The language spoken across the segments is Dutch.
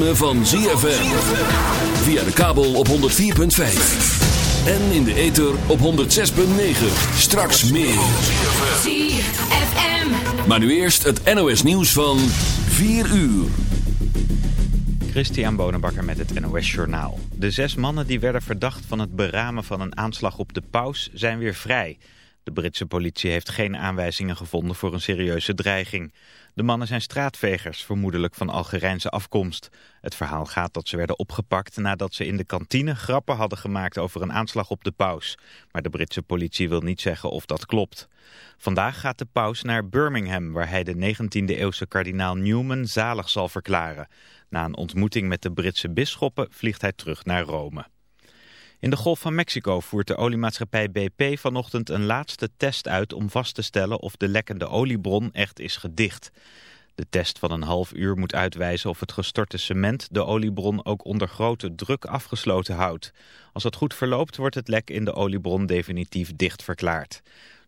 ritme van ZFM. Via de kabel op 104.5. En in de ether op 106.9. Straks meer. ZFM. Maar nu eerst het NOS nieuws van 4 uur. Christian Bonenbakker met het NOS Journaal. De zes mannen die werden verdacht van het beramen van een aanslag op de paus zijn weer vrij... De Britse politie heeft geen aanwijzingen gevonden voor een serieuze dreiging. De mannen zijn straatvegers, vermoedelijk van Algerijnse afkomst. Het verhaal gaat dat ze werden opgepakt nadat ze in de kantine grappen hadden gemaakt over een aanslag op de paus. Maar de Britse politie wil niet zeggen of dat klopt. Vandaag gaat de paus naar Birmingham, waar hij de 19e-eeuwse kardinaal Newman zalig zal verklaren. Na een ontmoeting met de Britse bisschoppen vliegt hij terug naar Rome. In de Golf van Mexico voert de oliemaatschappij BP vanochtend een laatste test uit om vast te stellen of de lekkende oliebron echt is gedicht. De test van een half uur moet uitwijzen of het gestorte cement de oliebron ook onder grote druk afgesloten houdt. Als het goed verloopt wordt het lek in de oliebron definitief dicht verklaard.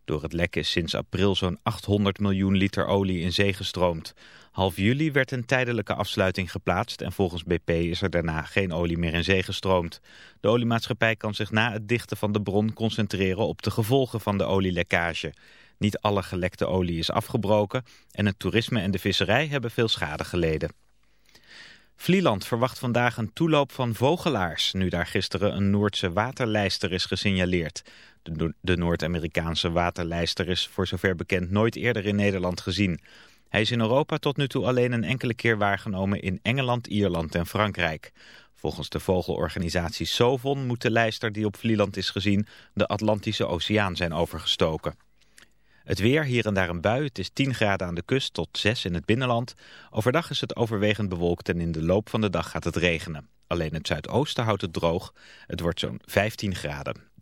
Door het lek is sinds april zo'n 800 miljoen liter olie in zee gestroomd. Half juli werd een tijdelijke afsluiting geplaatst en volgens BP is er daarna geen olie meer in zee gestroomd. De oliemaatschappij kan zich na het dichten van de bron concentreren op de gevolgen van de olielekkage. Niet alle gelekte olie is afgebroken en het toerisme en de visserij hebben veel schade geleden. Vlieland verwacht vandaag een toeloop van vogelaars, nu daar gisteren een Noordse waterlijster is gesignaleerd. De, de Noord-Amerikaanse waterlijster is voor zover bekend nooit eerder in Nederland gezien. Hij is in Europa tot nu toe alleen een enkele keer waargenomen in Engeland, Ierland en Frankrijk. Volgens de vogelorganisatie Sovon moet de lijster die op Vlieland is gezien de Atlantische Oceaan zijn overgestoken. Het weer, hier en daar een bui. Het is 10 graden aan de kust tot 6 in het binnenland. Overdag is het overwegend bewolkt en in de loop van de dag gaat het regenen. Alleen het zuidoosten houdt het droog. Het wordt zo'n 15 graden.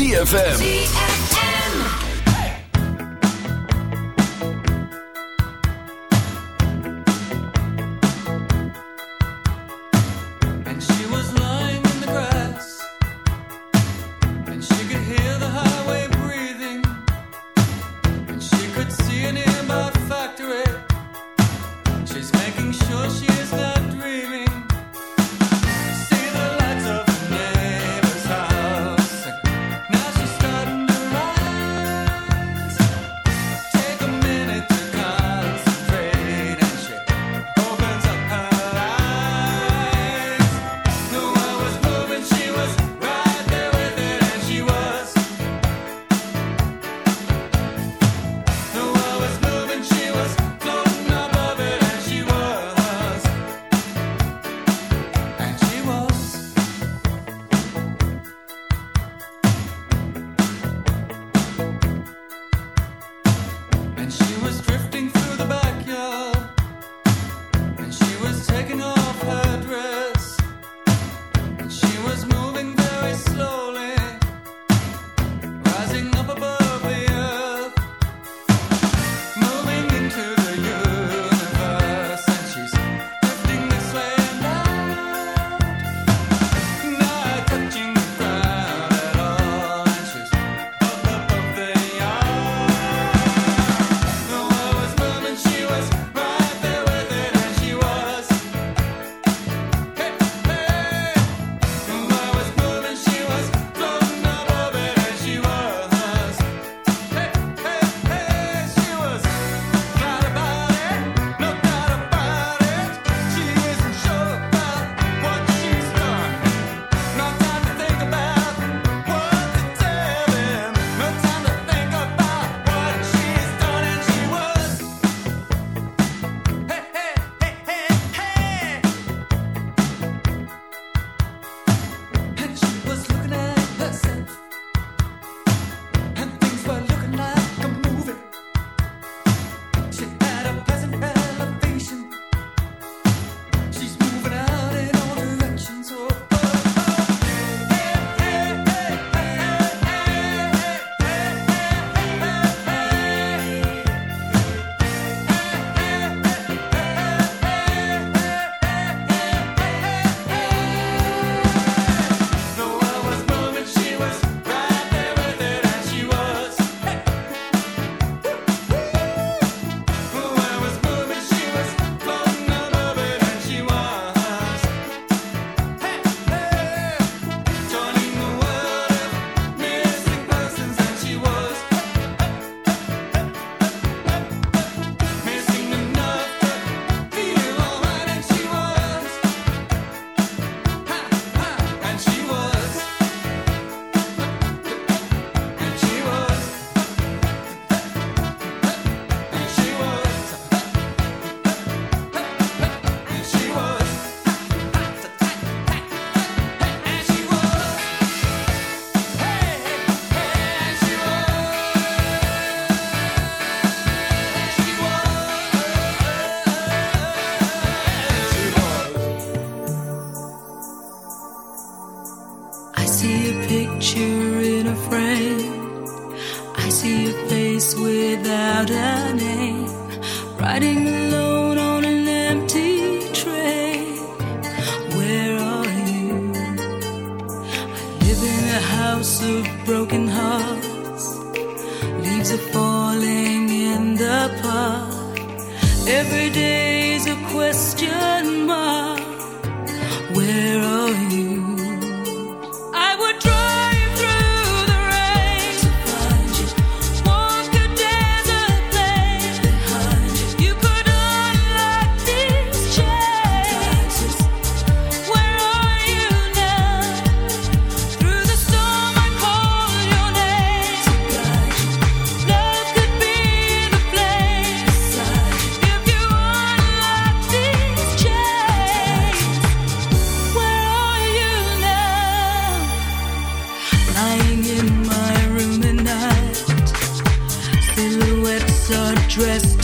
ZFM.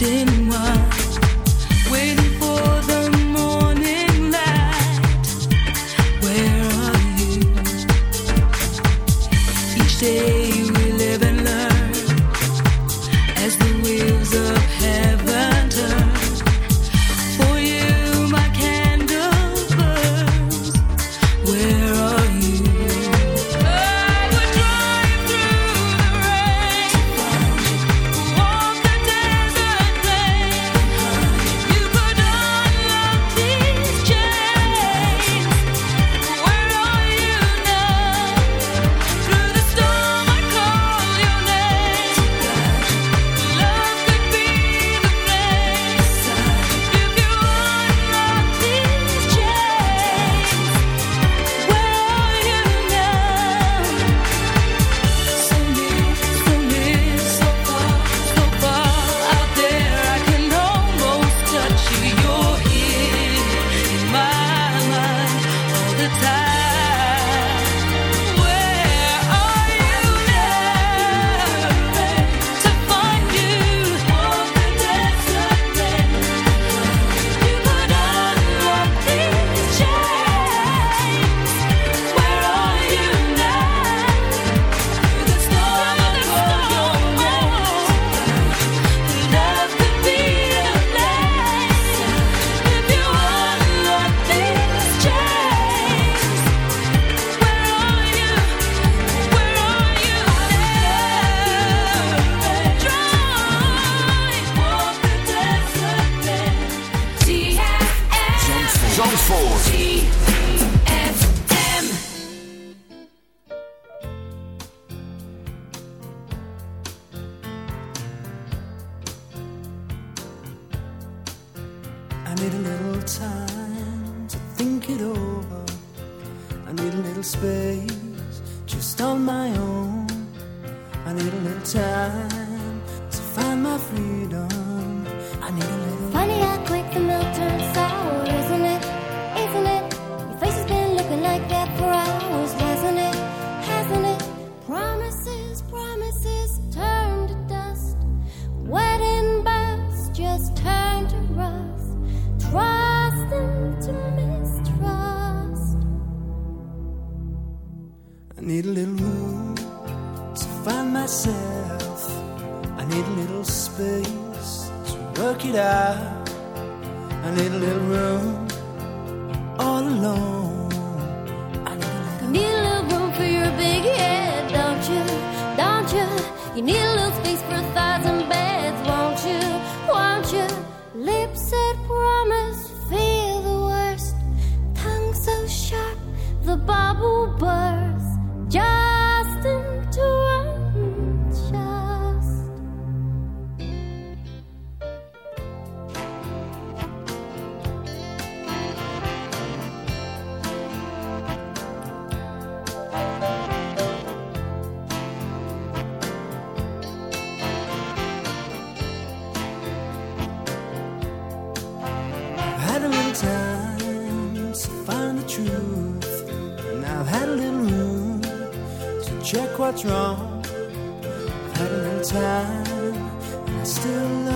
in truth. And I've had a little room to check what's wrong. I've had a little time, and I still love.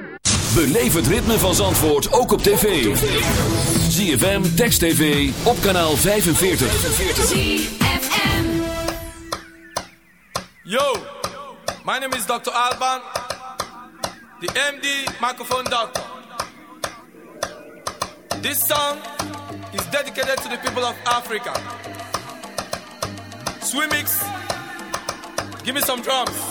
Beleef het ritme van Zandvoort ook op tv. ZFM, Text TV, op kanaal 45. ZFM. Yo, my name is Dr. Alban, the MD microphone doctor. This song is dedicated to the people of Africa. Swimmix, give me some drums.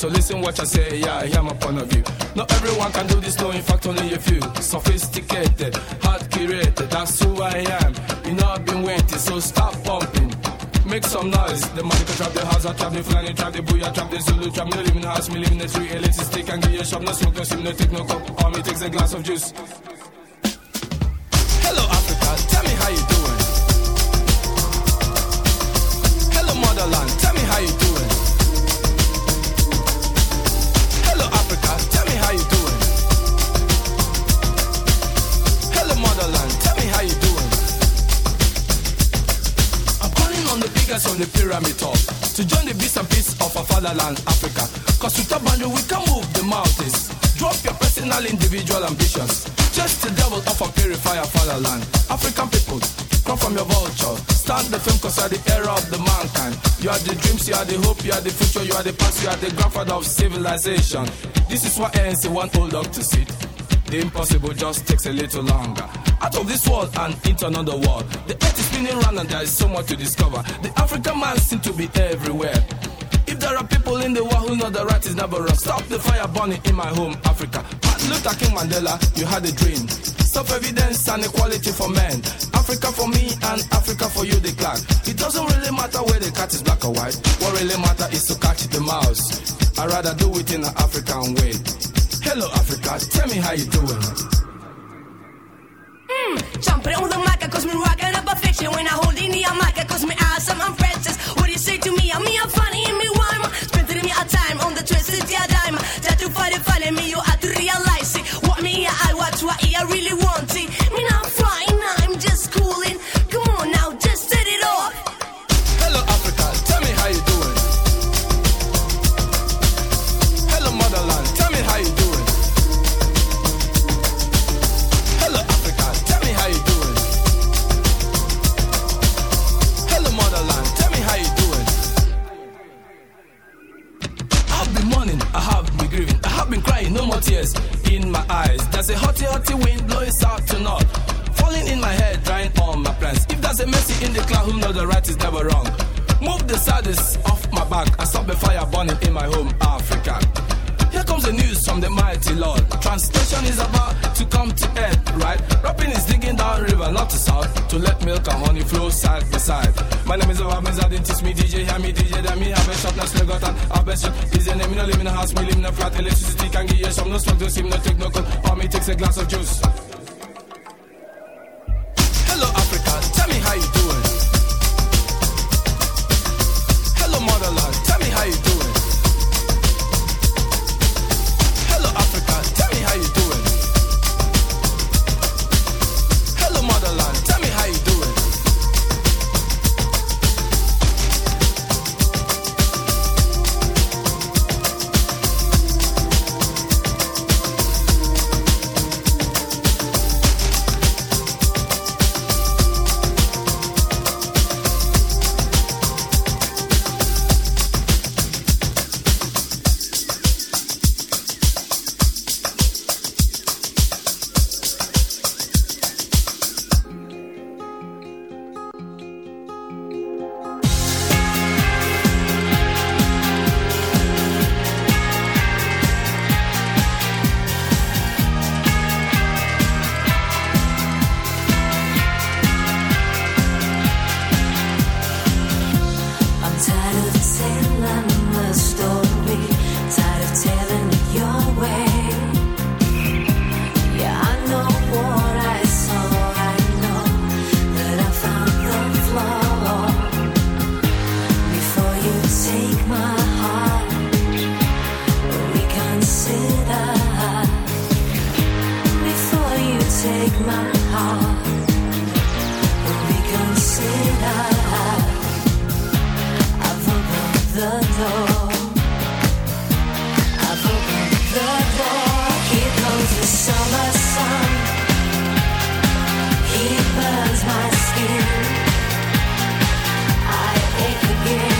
So listen what I say, yeah, I hear my point of view. Not everyone can do this, no, in fact, only a few. Sophisticated, hard curated, that's who I am. You know I've been waiting, so stop pumping. Make some noise. The money can trap the house, I trap the flying, trap the booyah, trap the Zulu, trap me in the house, me live in the tree, a little stick and give you a shop, no smoke, no steam, no take no cup. All me takes a glass of juice. Mankind. You are the dreams, you are the hope, you are the future, you are the past, you are the grandfather of civilization. This is why ANC want old dog to sit. The impossible just takes a little longer. Out of this world and into another world. The earth is spinning round and there is so much to discover. The African man seems to be everywhere. If there are people in the world who know the right is never wrong, stop the fire burning in my home, Africa. Luther King Mandela, you had a dream. Self evidence and equality for men. Africa for me and Africa for you, the clan. It doesn't really matter where the cat is black or white. What really matters is to catch the mouse. I'd rather do it in an African way. Hello, Africa, tell me how you doing. Hmm, jumping on the mic, cause me rocking up a fiction. When I hold in the mic, cause me awesome, I'm princess. What do you say to me? I'm me, I'm funny, and me rhyme. Spending me a time on the twisted yeah dime. Try to find it, find me, a hotty, hotty wind blowing south to north, falling in my head, drying all my plans. If there's a mercy in the cloud, who knows the right is never wrong. Move the saddest off my back and stop the fire burning in my home, Africa. Here comes the news from the mighty Lord. Translation is about to come to end, right? Rapping is digging down river, not to south, to let milk and honey flow side by side. My name is Obama, didn't teach me DJ, hear me DJ, then me have a shop, now still got an have a shop. Is your name, no in a house, me live in a flat, electricity can give you some, no smoke, no steam, no take no or me a glass of juice. again.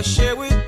I share with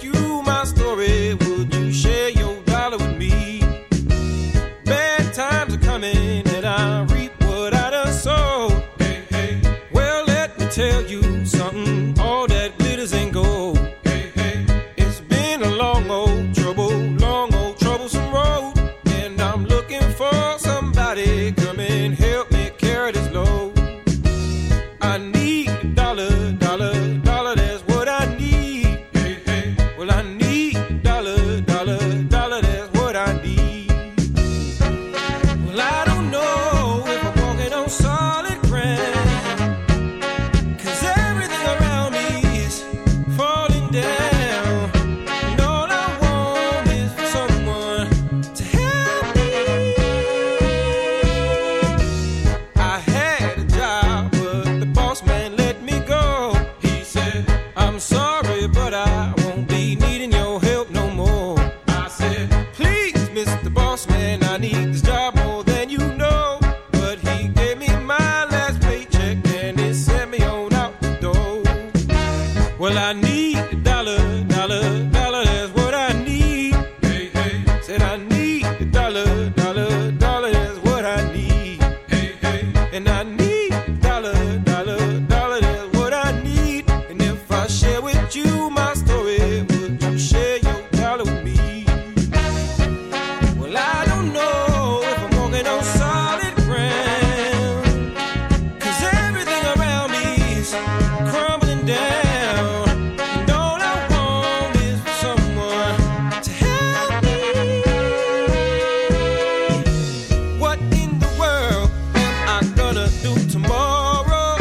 tomorrow?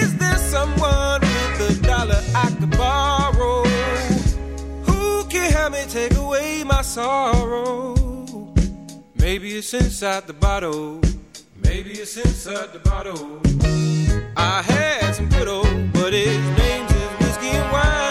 Is there someone with a dollar I could borrow? Who can help me take away my sorrow? Maybe it's inside the bottle. Maybe it's inside the bottle. I had some good old, but his name's whiskey and wine.